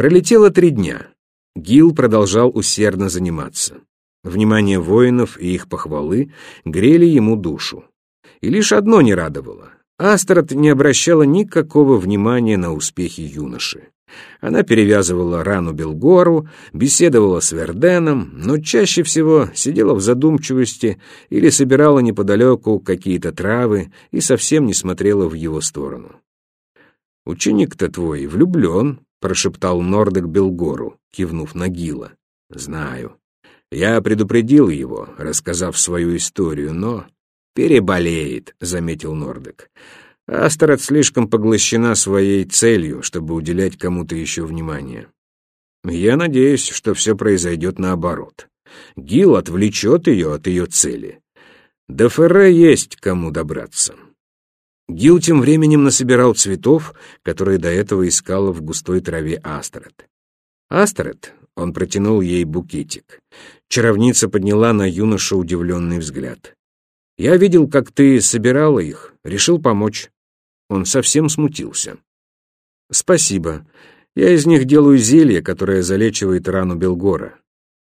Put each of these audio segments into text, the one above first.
Пролетело три дня. Гил продолжал усердно заниматься. Внимание воинов и их похвалы грели ему душу. И лишь одно не радовало. Астрад не обращала никакого внимания на успехи юноши. Она перевязывала рану Белгору, беседовала с Верденом, но чаще всего сидела в задумчивости или собирала неподалеку какие-то травы и совсем не смотрела в его сторону. «Ученик-то твой влюблен», — прошептал Нордек Белгору, кивнув на Гила. «Знаю. Я предупредил его, рассказав свою историю, но...» «Переболеет», — заметил Нордек. Астерот слишком поглощена своей целью, чтобы уделять кому-то еще внимание. Я надеюсь, что все произойдет наоборот. Гил отвлечет ее от ее цели. До Ферре есть кому добраться. Гил тем временем насобирал цветов, которые до этого искала в густой траве Астерет. «Астерет», — он протянул ей букетик. Чаровница подняла на юношу удивленный взгляд. «Я видел, как ты собирала их, решил помочь. Он совсем смутился. «Спасибо. Я из них делаю зелье, которое залечивает рану Белгора».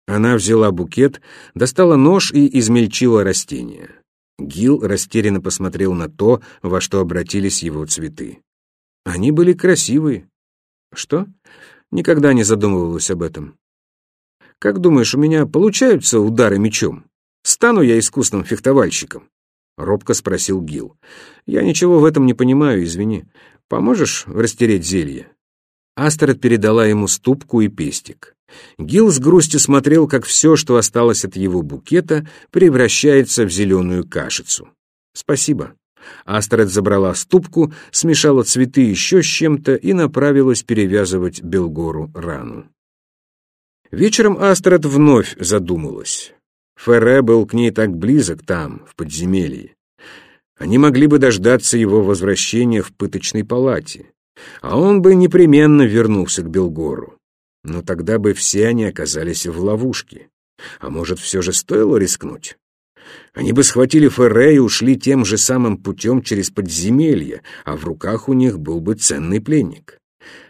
Она взяла букет, достала нож и измельчила растение. Гил растерянно посмотрел на то, во что обратились его цветы. Они были красивые. Что? Никогда не задумывалась об этом. Как думаешь, у меня получаются удары мечом? Стану я искусным фехтовальщиком? — робко спросил Гил. «Я ничего в этом не понимаю, извини. Поможешь растереть зелье?» Астерет передала ему ступку и пестик. Гил с грустью смотрел, как все, что осталось от его букета, превращается в зеленую кашицу. «Спасибо». Астерет забрала ступку, смешала цветы еще с чем-то и направилась перевязывать Белгору рану. Вечером Астерет вновь задумалась. Ферре был к ней так близок там, в подземелье. Они могли бы дождаться его возвращения в пыточной палате, а он бы непременно вернулся к Белгору. Но тогда бы все они оказались в ловушке. А может, все же стоило рискнуть? Они бы схватили Ферре и ушли тем же самым путем через подземелье, а в руках у них был бы ценный пленник.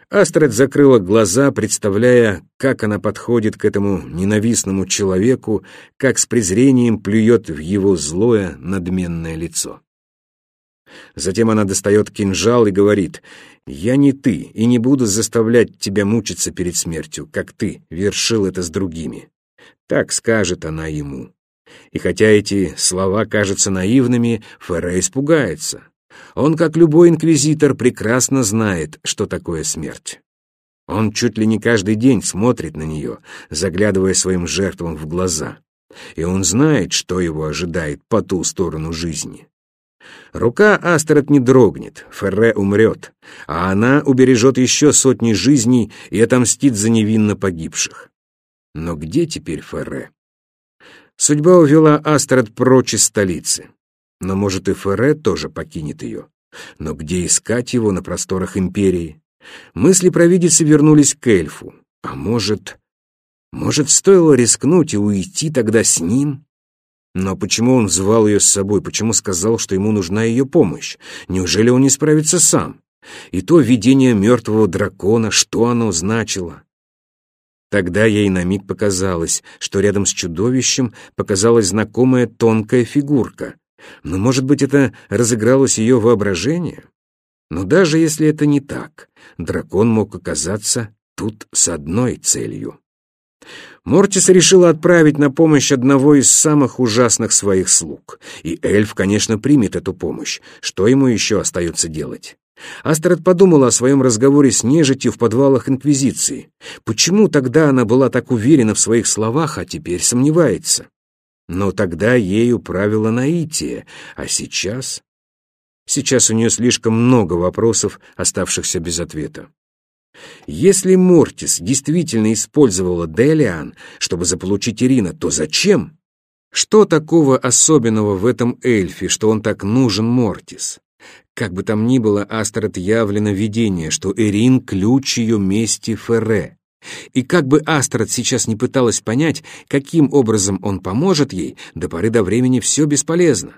Астрид закрыла глаза, представляя, как она подходит к этому ненавистному человеку, как с презрением плюет в его злое, надменное лицо. Затем она достает кинжал и говорит, «Я не ты, и не буду заставлять тебя мучиться перед смертью, как ты вершил это с другими». Так скажет она ему. И хотя эти слова кажутся наивными, Ферре испугается. Он, как любой инквизитор, прекрасно знает, что такое смерть. Он чуть ли не каждый день смотрит на нее, заглядывая своим жертвам в глаза. И он знает, что его ожидает по ту сторону жизни. Рука Астерот не дрогнет, Ферре умрет, а она убережет еще сотни жизней и отомстит за невинно погибших. Но где теперь Ферре? Судьба увела Астерот прочь из столицы. Но, может, и Ферре тоже покинет ее. Но где искать его на просторах империи? Мысли провидицы вернулись к эльфу. А может... Может, стоило рискнуть и уйти тогда с ним? Но почему он звал ее с собой? Почему сказал, что ему нужна ее помощь? Неужели он не справится сам? И то видение мертвого дракона, что оно значило? Тогда ей на миг показалось, что рядом с чудовищем показалась знакомая тонкая фигурка. Но, может быть, это разыгралось ее воображение? Но даже если это не так, дракон мог оказаться тут с одной целью. Мортис решила отправить на помощь одного из самых ужасных своих слуг. И эльф, конечно, примет эту помощь. Что ему еще остается делать? Астрид подумала о своем разговоре с нежитью в подвалах Инквизиции. Почему тогда она была так уверена в своих словах, а теперь сомневается? Но тогда ею правила наитие, а сейчас... Сейчас у нее слишком много вопросов, оставшихся без ответа. Если Мортис действительно использовала Делиан, чтобы заполучить Ирина, то зачем? Что такого особенного в этом эльфе, что он так нужен Мортис? Как бы там ни было, Астрид явлено видение, что Эрин — ключ ее мести Ферре. И как бы Астрид сейчас не пыталась понять, каким образом он поможет ей, до поры до времени все бесполезно.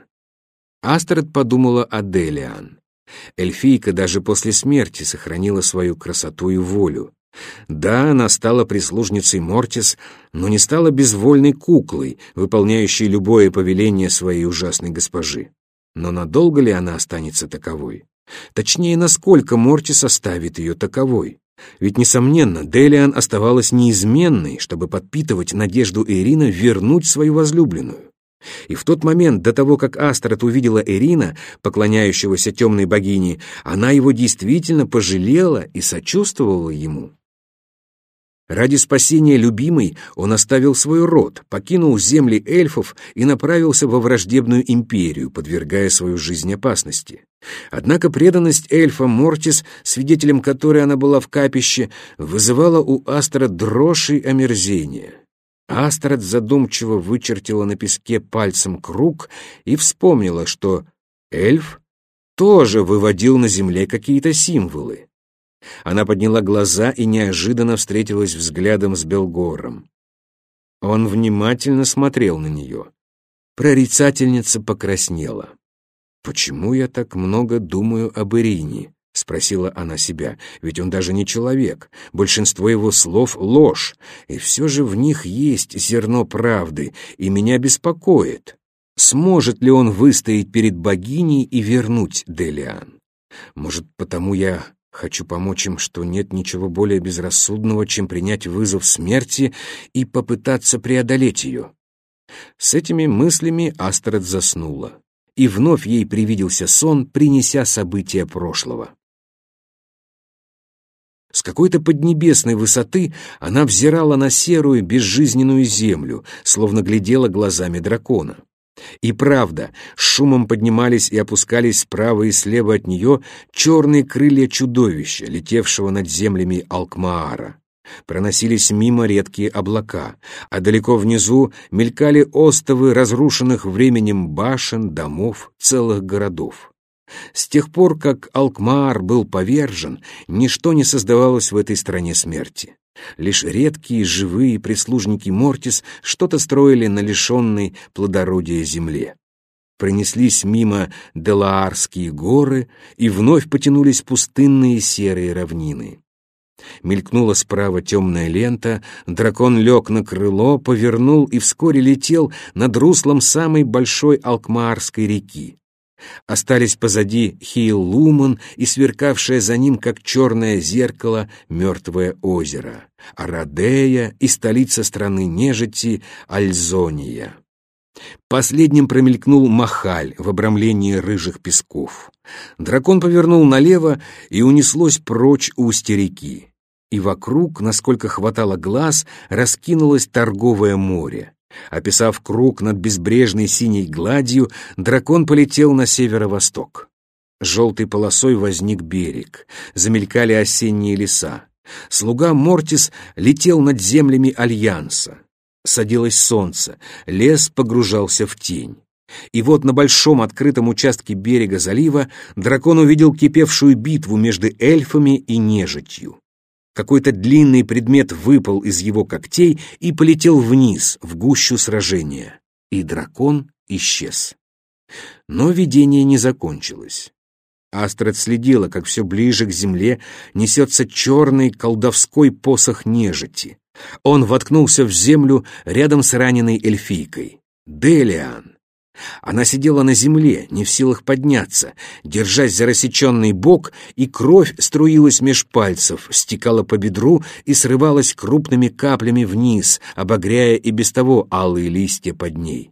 Астрид подумала о Делиан. Эльфийка даже после смерти сохранила свою красоту и волю. Да, она стала прислужницей Мортис, но не стала безвольной куклой, выполняющей любое повеление своей ужасной госпожи. Но надолго ли она останется таковой? Точнее, насколько Мортис оставит ее таковой? Ведь, несомненно, Делиан оставалась неизменной, чтобы подпитывать надежду Ирина вернуть свою возлюбленную. И в тот момент, до того, как Астрид увидела Ирина, поклоняющегося темной богине, она его действительно пожалела и сочувствовала ему. Ради спасения любимой он оставил свой род, покинул земли эльфов и направился во враждебную империю, подвергая свою жизнь опасности. Однако преданность эльфа Мортис, свидетелем которой она была в капище, вызывала у Астра дрожь и омерзение. Астрид задумчиво вычертила на песке пальцем круг и вспомнила, что эльф тоже выводил на земле какие-то символы. Она подняла глаза и неожиданно встретилась взглядом с Белгором. Он внимательно смотрел на нее. Прорицательница покраснела. «Почему я так много думаю об Ирине?» — спросила она себя. «Ведь он даже не человек. Большинство его слов — ложь. И все же в них есть зерно правды, и меня беспокоит. Сможет ли он выстоять перед богиней и вернуть Делиан? Может, потому я хочу помочь им, что нет ничего более безрассудного, чем принять вызов смерти и попытаться преодолеть ее?» С этими мыслями Астрид заснула и вновь ей привиделся сон, принеся события прошлого. С какой-то поднебесной высоты она взирала на серую безжизненную землю, словно глядела глазами дракона. И правда, шумом поднимались и опускались справа и слева от нее черные крылья чудовища, летевшего над землями Алкмаара. Проносились мимо редкие облака, а далеко внизу мелькали остовы разрушенных временем башен, домов, целых городов. С тех пор, как Алкмаар был повержен, ничто не создавалось в этой стране смерти. Лишь редкие живые прислужники Мортис что-то строили на лишенной плодородия земле. Пронеслись мимо Делаарские горы и вновь потянулись пустынные серые равнины. Мелькнула справа темная лента, дракон лег на крыло, повернул и вскоре летел над руслом самой большой Алкмаарской реки. Остались позади Хейл-Луман и сверкавшее за ним, как черное зеркало, мертвое озеро, Арадея и столица страны нежити Альзония. Последним промелькнул Махаль в обрамлении рыжих песков. Дракон повернул налево, и унеслось прочь устье реки. И вокруг, насколько хватало глаз, раскинулось торговое море. Описав круг над безбрежной синей гладью, дракон полетел на северо-восток. Желтой полосой возник берег, замелькали осенние леса. Слуга Мортис летел над землями Альянса. Садилось солнце, лес погружался в тень. И вот на большом открытом участке берега залива дракон увидел кипевшую битву между эльфами и нежитью. Какой-то длинный предмет выпал из его когтей и полетел вниз, в гущу сражения. И дракон исчез. Но видение не закончилось. Астрид следила, как все ближе к земле несется черный колдовской посох нежити. Он воткнулся в землю рядом с раненой эльфийкой. Делиан. Она сидела на земле, не в силах подняться, держась за рассеченный бок, и кровь струилась меж пальцев, стекала по бедру и срывалась крупными каплями вниз, обогряя и без того алые листья под ней.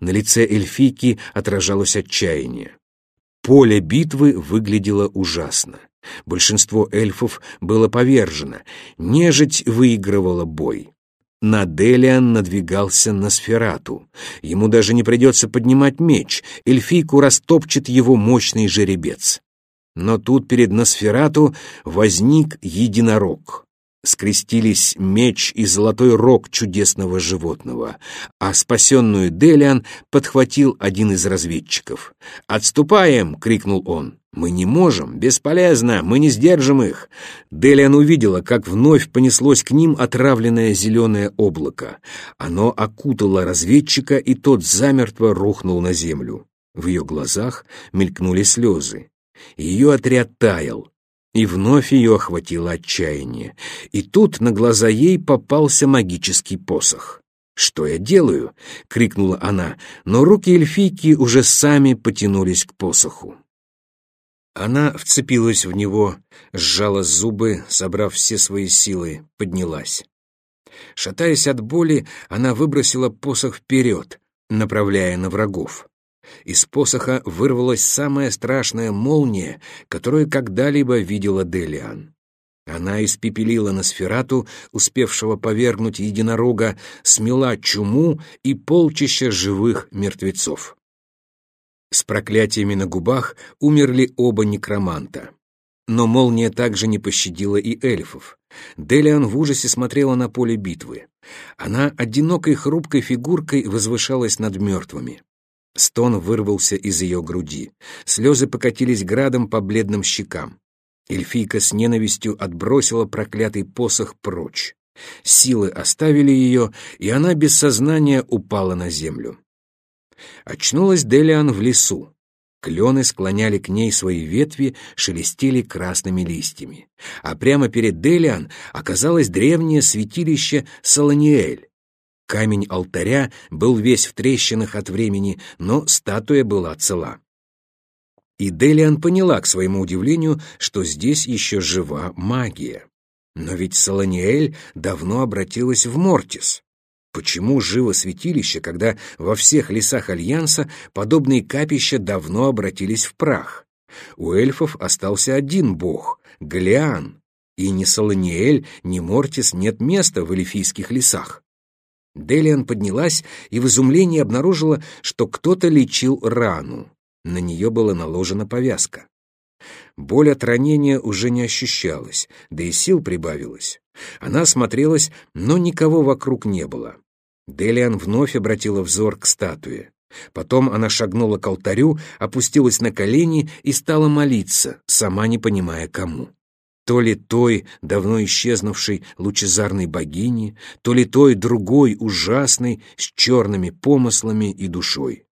На лице эльфийки отражалось отчаяние. Поле битвы выглядело ужасно. Большинство эльфов было повержено, нежить выигрывала бой. На Делиан надвигался на Сферату. Ему даже не придется поднимать меч, эльфийку растопчет его мощный жеребец. Но тут перед Носферату возник единорог. Скрестились меч и золотой рог чудесного животного, а спасенную Делиан подхватил один из разведчиков. «Отступаем!» — крикнул он. «Мы не можем, бесполезно, мы не сдержим их». Делиан увидела, как вновь понеслось к ним отравленное зеленое облако. Оно окутало разведчика, и тот замертво рухнул на землю. В ее глазах мелькнули слезы. Ее отряд таял. И вновь ее охватило отчаяние. И тут на глаза ей попался магический посох. «Что я делаю?» — крикнула она, но руки эльфийки уже сами потянулись к посоху. Она вцепилась в него, сжала зубы, собрав все свои силы, поднялась. Шатаясь от боли, она выбросила посох вперед, направляя на врагов. Из посоха вырвалась самая страшная молния, которую когда-либо видела Делиан. Она испепелила Носферату, успевшего повергнуть единорога, смела чуму и полчища живых мертвецов. С проклятиями на губах умерли оба некроманта. Но молния также не пощадила и эльфов. Делиан в ужасе смотрела на поле битвы. Она одинокой хрупкой фигуркой возвышалась над мертвыми. Стон вырвался из ее груди. Слезы покатились градом по бледным щекам. Эльфийка с ненавистью отбросила проклятый посох прочь. Силы оставили ее, и она без сознания упала на землю. Очнулась Делиан в лесу. Клены склоняли к ней свои ветви, шелестели красными листьями. А прямо перед Делиан оказалось древнее святилище Солониэль. Камень алтаря был весь в трещинах от времени, но статуя была цела. И Делиан поняла, к своему удивлению, что здесь еще жива магия. Но ведь Солониэль давно обратилась в Мортис. Почему живо святилище, когда во всех лесах Альянса подобные капища давно обратились в прах? У эльфов остался один бог — Галиан, и ни Солониэль, ни Мортис нет места в эльфийских лесах. Делиан поднялась и в изумлении обнаружила, что кто-то лечил рану. На нее была наложена повязка. Боль от ранения уже не ощущалась, да и сил прибавилось. Она осмотрелась, но никого вокруг не было. Делиан вновь обратила взор к статуе. Потом она шагнула к алтарю, опустилась на колени и стала молиться, сама не понимая кому. То ли той, давно исчезнувшей лучезарной богини, то ли той другой, ужасной, с черными помыслами и душой.